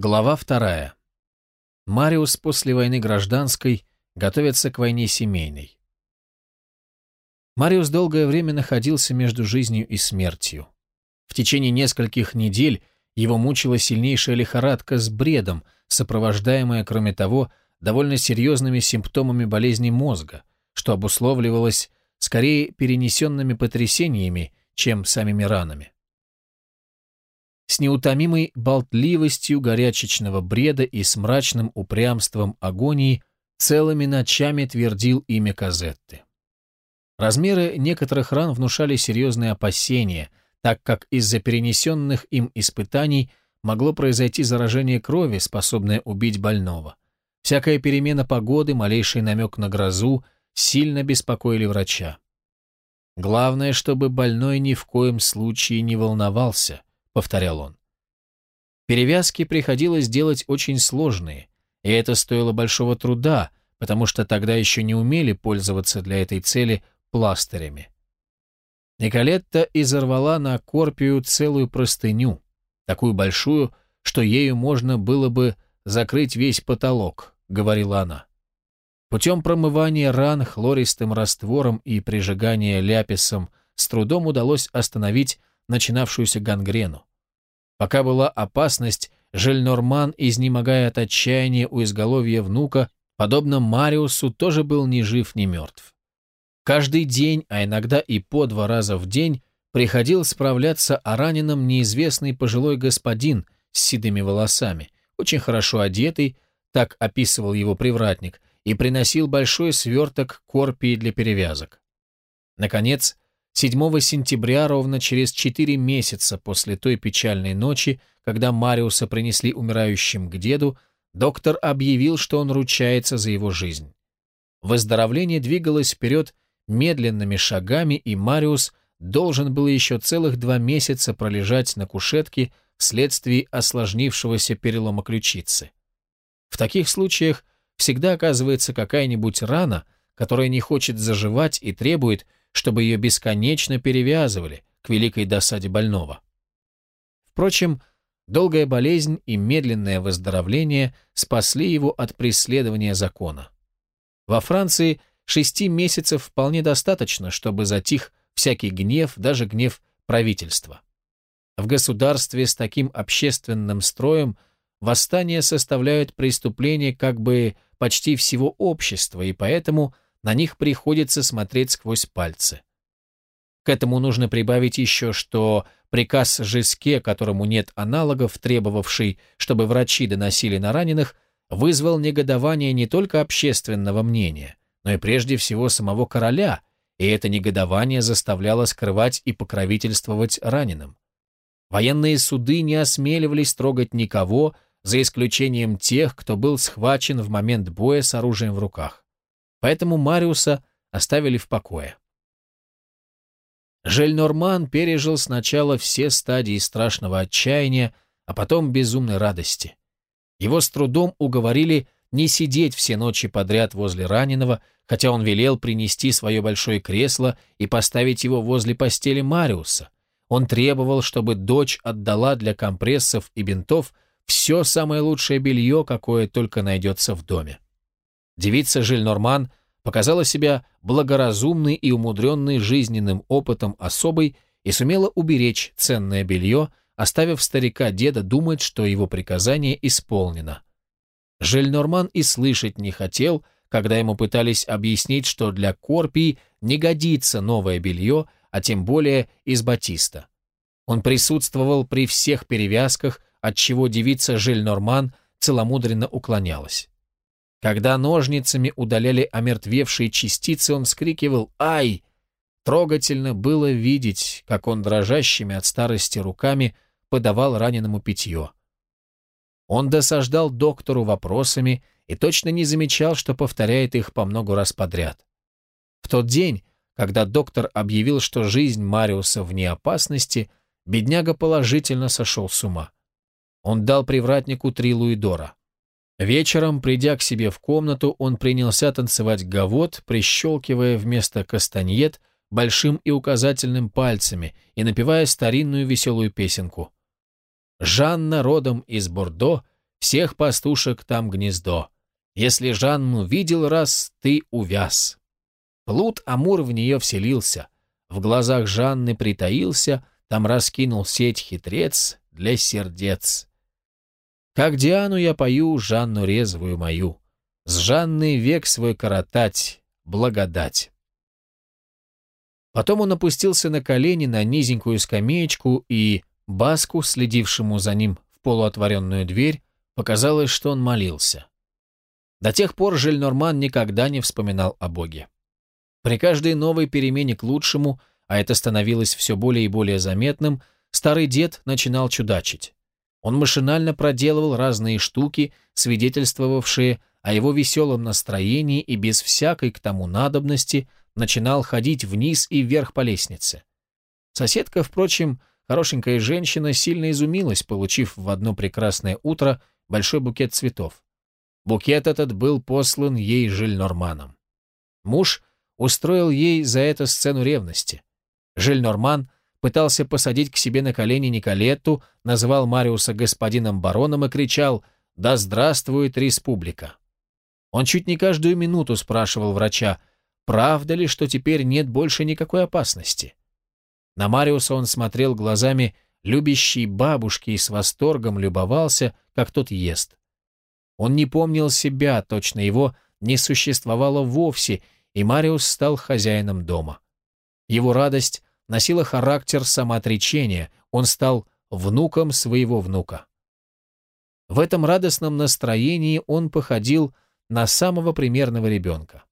Глава вторая. Мариус после войны гражданской готовится к войне семейной. Мариус долгое время находился между жизнью и смертью. В течение нескольких недель его мучила сильнейшая лихорадка с бредом, сопровождаемая, кроме того, довольно серьезными симптомами болезни мозга, что обусловливалось скорее перенесенными потрясениями, чем самими ранами с неутомимой болтливостью горячечного бреда и с мрачным упрямством агонии целыми ночами твердил имя Казетты. Размеры некоторых ран внушали серьезные опасения, так как из-за перенесенных им испытаний могло произойти заражение крови, способное убить больного. Всякая перемена погоды, малейший намек на грозу сильно беспокоили врача. Главное, чтобы больной ни в коем случае не волновался, повторял он. Перевязки приходилось делать очень сложные, и это стоило большого труда, потому что тогда еще не умели пользоваться для этой цели пластырями. Николетта изорвала на Корпию целую простыню, такую большую, что ею можно было бы закрыть весь потолок, говорила она. Путем промывания ран хлористым раствором и прижигания ляписом с трудом удалось остановить начинавшуюся гангрену. Пока была опасность, Жельнорман, изнемогая от отчаяния у изголовья внука, подобно Мариусу, тоже был ни жив, ни мертв. Каждый день, а иногда и по два раза в день, приходил справляться о раненом неизвестный пожилой господин с седыми волосами, очень хорошо одетый, так описывал его привратник, и приносил большой сверток корпии для перевязок. Наконец, 7 сентября, ровно через четыре месяца после той печальной ночи, когда Мариуса принесли умирающим к деду, доктор объявил, что он ручается за его жизнь. Выздоровление двигалось вперед медленными шагами, и Мариус должен был еще целых два месяца пролежать на кушетке вследствие осложнившегося перелома ключицы. В таких случаях всегда оказывается какая-нибудь рана, которая не хочет заживать и требует, чтобы ее бесконечно перевязывали, к великой досаде больного. Впрочем, долгая болезнь и медленное выздоровление спасли его от преследования закона. Во Франции шести месяцев вполне достаточно, чтобы затих всякий гнев, даже гнев правительства. В государстве с таким общественным строем восстания составляют преступление как бы почти всего общества, и поэтому – на них приходится смотреть сквозь пальцы. К этому нужно прибавить еще, что приказ Жеске, которому нет аналогов, требовавший, чтобы врачи доносили на раненых, вызвал негодование не только общественного мнения, но и прежде всего самого короля, и это негодование заставляло скрывать и покровительствовать раненым. Военные суды не осмеливались трогать никого, за исключением тех, кто был схвачен в момент боя с оружием в руках поэтому Мариуса оставили в покое. Жельнорман пережил сначала все стадии страшного отчаяния, а потом безумной радости. Его с трудом уговорили не сидеть все ночи подряд возле раненого, хотя он велел принести свое большое кресло и поставить его возле постели Мариуса. Он требовал, чтобы дочь отдала для компрессов и бинтов все самое лучшее белье, какое только найдется в доме. Девица Жильнорман показала себя благоразумной и умудренной жизненным опытом особой и сумела уберечь ценное белье, оставив старика-деда думать, что его приказание исполнено. Жильнорман и слышать не хотел, когда ему пытались объяснить, что для Корпии не годится новое белье, а тем более из батиста. Он присутствовал при всех перевязках, отчего девица Жильнорман целомудренно уклонялась. Когда ножницами удаляли омертвевшие частицы, он вскрикивал «Ай!». Трогательно было видеть, как он дрожащими от старости руками подавал раненому питье. Он досаждал доктору вопросами и точно не замечал, что повторяет их по много раз подряд. В тот день, когда доктор объявил, что жизнь Мариуса вне опасности, бедняга положительно сошел с ума. Он дал привратнику три луидора. Вечером, придя к себе в комнату, он принялся танцевать гавот, прищелкивая вместо кастаньет большим и указательным пальцами и напевая старинную веселую песенку. Жанна родом из Бордо Всех пастушек там гнездо. Если Жанну видел раз, ты увяз. Плут Амур в нее вселился. В глазах Жанны притаился, там раскинул сеть хитрец для сердец. Как Диану я пою, Жанну резвую мою. С Жанной век свой коротать, благодать. Потом он опустился на колени на низенькую скамеечку, и Баску, следившему за ним в полуотворенную дверь, показалось, что он молился. До тех пор Жильнорман никогда не вспоминал о Боге. При каждой новой перемене к лучшему, а это становилось все более и более заметным, старый дед начинал чудачить. Он машинально проделывал разные штуки, свидетельствовавшие о его веселом настроении и без всякой к тому надобности начинал ходить вниз и вверх по лестнице. Соседка, впрочем, хорошенькая женщина, сильно изумилась, получив в одно прекрасное утро большой букет цветов. Букет этот был послан ей Жильнорманом. Муж устроил ей за это сцену ревности. Жильнорман пытался посадить к себе на колени Николетту, называл Мариуса господином бароном и кричал «Да здравствует республика!». Он чуть не каждую минуту спрашивал врача, правда ли, что теперь нет больше никакой опасности. На Мариуса он смотрел глазами любящей бабушки и с восторгом любовался, как тот ест. Он не помнил себя, точно его не существовало вовсе, и Мариус стал хозяином дома. Его радость носила характер самоотречения, он стал внуком своего внука. В этом радостном настроении он походил на самого примерного ребенка.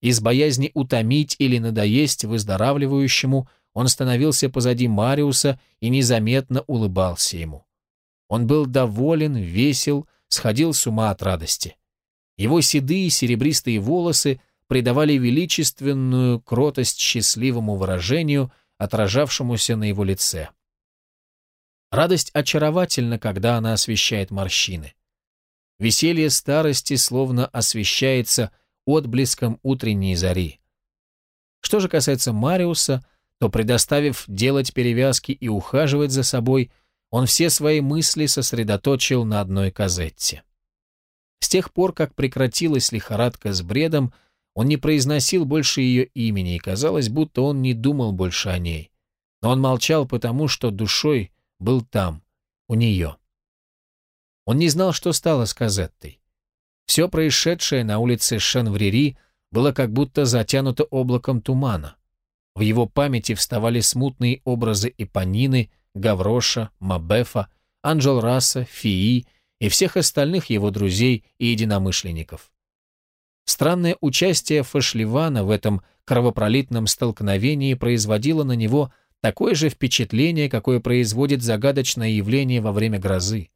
Из боязни утомить или надоесть выздоравливающему он становился позади Мариуса и незаметно улыбался ему. Он был доволен, весел, сходил с ума от радости. Его седые серебристые волосы придавали величественную кротость счастливому выражению, отражавшемуся на его лице. Радость очаровательна, когда она освещает морщины. Веселье старости словно освещается отблеском утренней зари. Что же касается Мариуса, то, предоставив делать перевязки и ухаживать за собой, он все свои мысли сосредоточил на одной Казетте. С тех пор, как прекратилась лихорадка с бредом, он не произносил больше ее имени, и казалось, будто он не думал больше о ней. Но он молчал потому, что душой был там, у нее. Он не знал, что стало с Казеттой. Все происшедшее на улице Шанврери было как будто затянуто облаком тумана. В его памяти вставали смутные образы Ипанины, Гавроша, Мабефа, Анджел Расса, Фии и всех остальных его друзей и единомышленников. Странное участие Фашливана в этом кровопролитном столкновении производило на него такое же впечатление, какое производит загадочное явление во время грозы.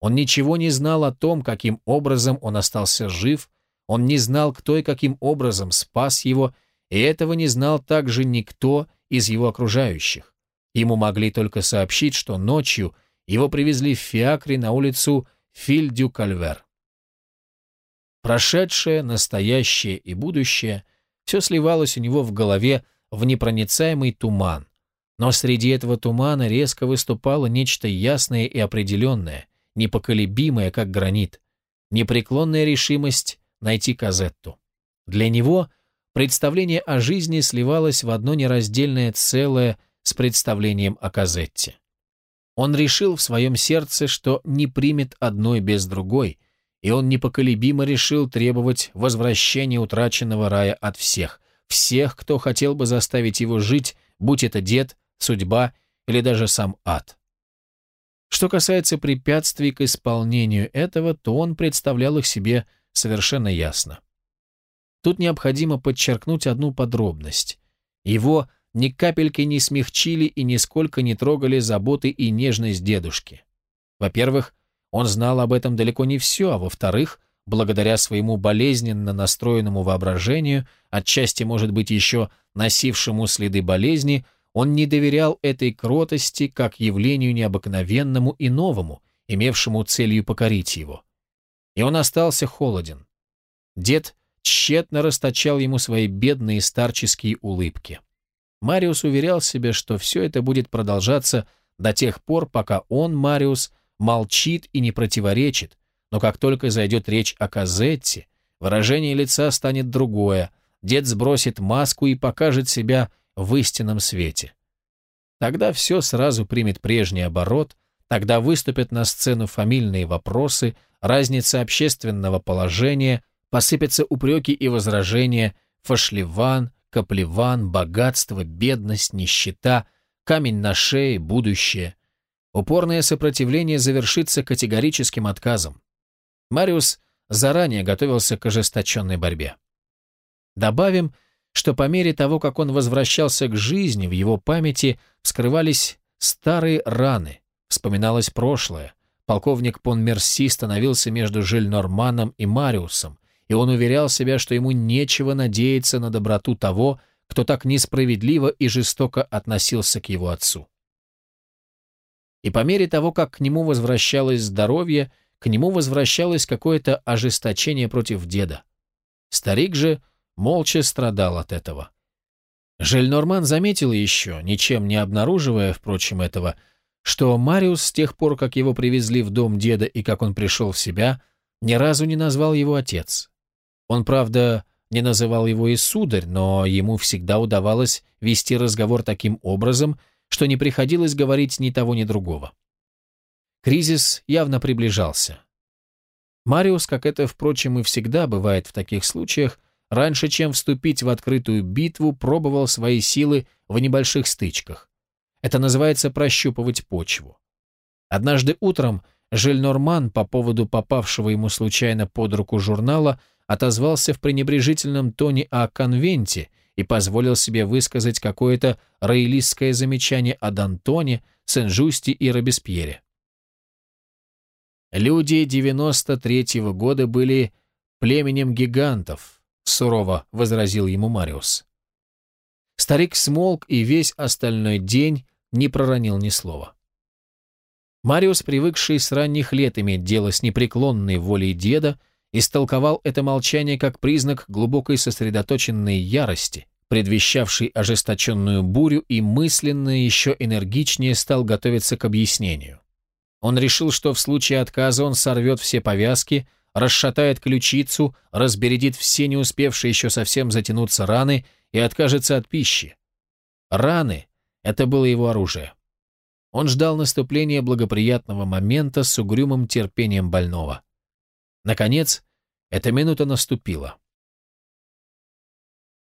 Он ничего не знал о том, каким образом он остался жив, он не знал, кто и каким образом спас его, и этого не знал также никто из его окружающих. Ему могли только сообщить, что ночью его привезли в Фиакре на улицу Фильдю-Кальвер. Прошедшее, настоящее и будущее — все сливалось у него в голове в непроницаемый туман. Но среди этого тумана резко выступало нечто ясное и определенное, непоколебимое, как гранит, непреклонная решимость найти Казетту. Для него представление о жизни сливалось в одно нераздельное целое с представлением о Казетте. Он решил в своем сердце, что не примет одной без другой — и он непоколебимо решил требовать возвращения утраченного рая от всех, всех, кто хотел бы заставить его жить, будь это дед, судьба или даже сам ад. Что касается препятствий к исполнению этого, то он представлял их себе совершенно ясно. Тут необходимо подчеркнуть одну подробность. Его ни капельки не смягчили и нисколько не трогали заботы и нежность дедушки. Во-первых, он знал об этом далеко не все, а во-вторых, благодаря своему болезненно настроенному воображению, отчасти, может быть, еще носившему следы болезни, он не доверял этой кротости как явлению необыкновенному и новому, имевшему целью покорить его. И он остался холоден. Дед тщетно расточал ему свои бедные старческие улыбки. Мариус уверял себя, что все это будет продолжаться до тех пор, пока он, Мариус, молчит и не противоречит, но как только зайдет речь о Казетте, выражение лица станет другое, дед сбросит маску и покажет себя в истинном свете. Тогда все сразу примет прежний оборот, тогда выступят на сцену фамильные вопросы, разница общественного положения, посыпятся упреки и возражения, фашливан, каплеван, богатство, бедность, нищета, камень на шее, будущее. Упорное сопротивление завершится категорическим отказом. Мариус заранее готовился к ожесточенной борьбе. Добавим, что по мере того, как он возвращался к жизни, в его памяти вскрывались старые раны, вспоминалось прошлое. Полковник Понмерси становился между Жильнорманом и Мариусом, и он уверял себя, что ему нечего надеяться на доброту того, кто так несправедливо и жестоко относился к его отцу. И по мере того, как к нему возвращалось здоровье, к нему возвращалось какое-то ожесточение против деда. Старик же молча страдал от этого. Жельнорман заметил еще, ничем не обнаруживая, впрочем, этого, что Мариус с тех пор, как его привезли в дом деда и как он пришел в себя, ни разу не назвал его отец. Он, правда, не называл его и сударь, но ему всегда удавалось вести разговор таким образом, что не приходилось говорить ни того, ни другого. Кризис явно приближался. Мариус, как это, впрочем, и всегда бывает в таких случаях, раньше, чем вступить в открытую битву, пробовал свои силы в небольших стычках. Это называется прощупывать почву. Однажды утром Жильнорман по поводу попавшего ему случайно под руку журнала отозвался в пренебрежительном тоне о конвенте и позволил себе высказать какое-то роялистское замечание о Д'Антоне, Сен-Жусти и Робеспьере. Люди 93-го года были племенем гигантов, сурово возразил ему Мариус. Старик смолк и весь остальной день не проронил ни слова. Мариус, привыкший с ранних лет иметь дело с непреклонной волей деда, истолковал это молчание как признак глубокой сосредоточенной ярости, предвещавшей ожесточенную бурю, и мысленно еще энергичнее стал готовиться к объяснению. Он решил, что в случае отказа он сорвет все повязки, расшатает ключицу, разбередит все не успевшие еще совсем затянуться раны и откажется от пищи. Раны — это было его оружие. Он ждал наступления благоприятного момента с угрюмым терпением больного. Наконец, эта минута наступила.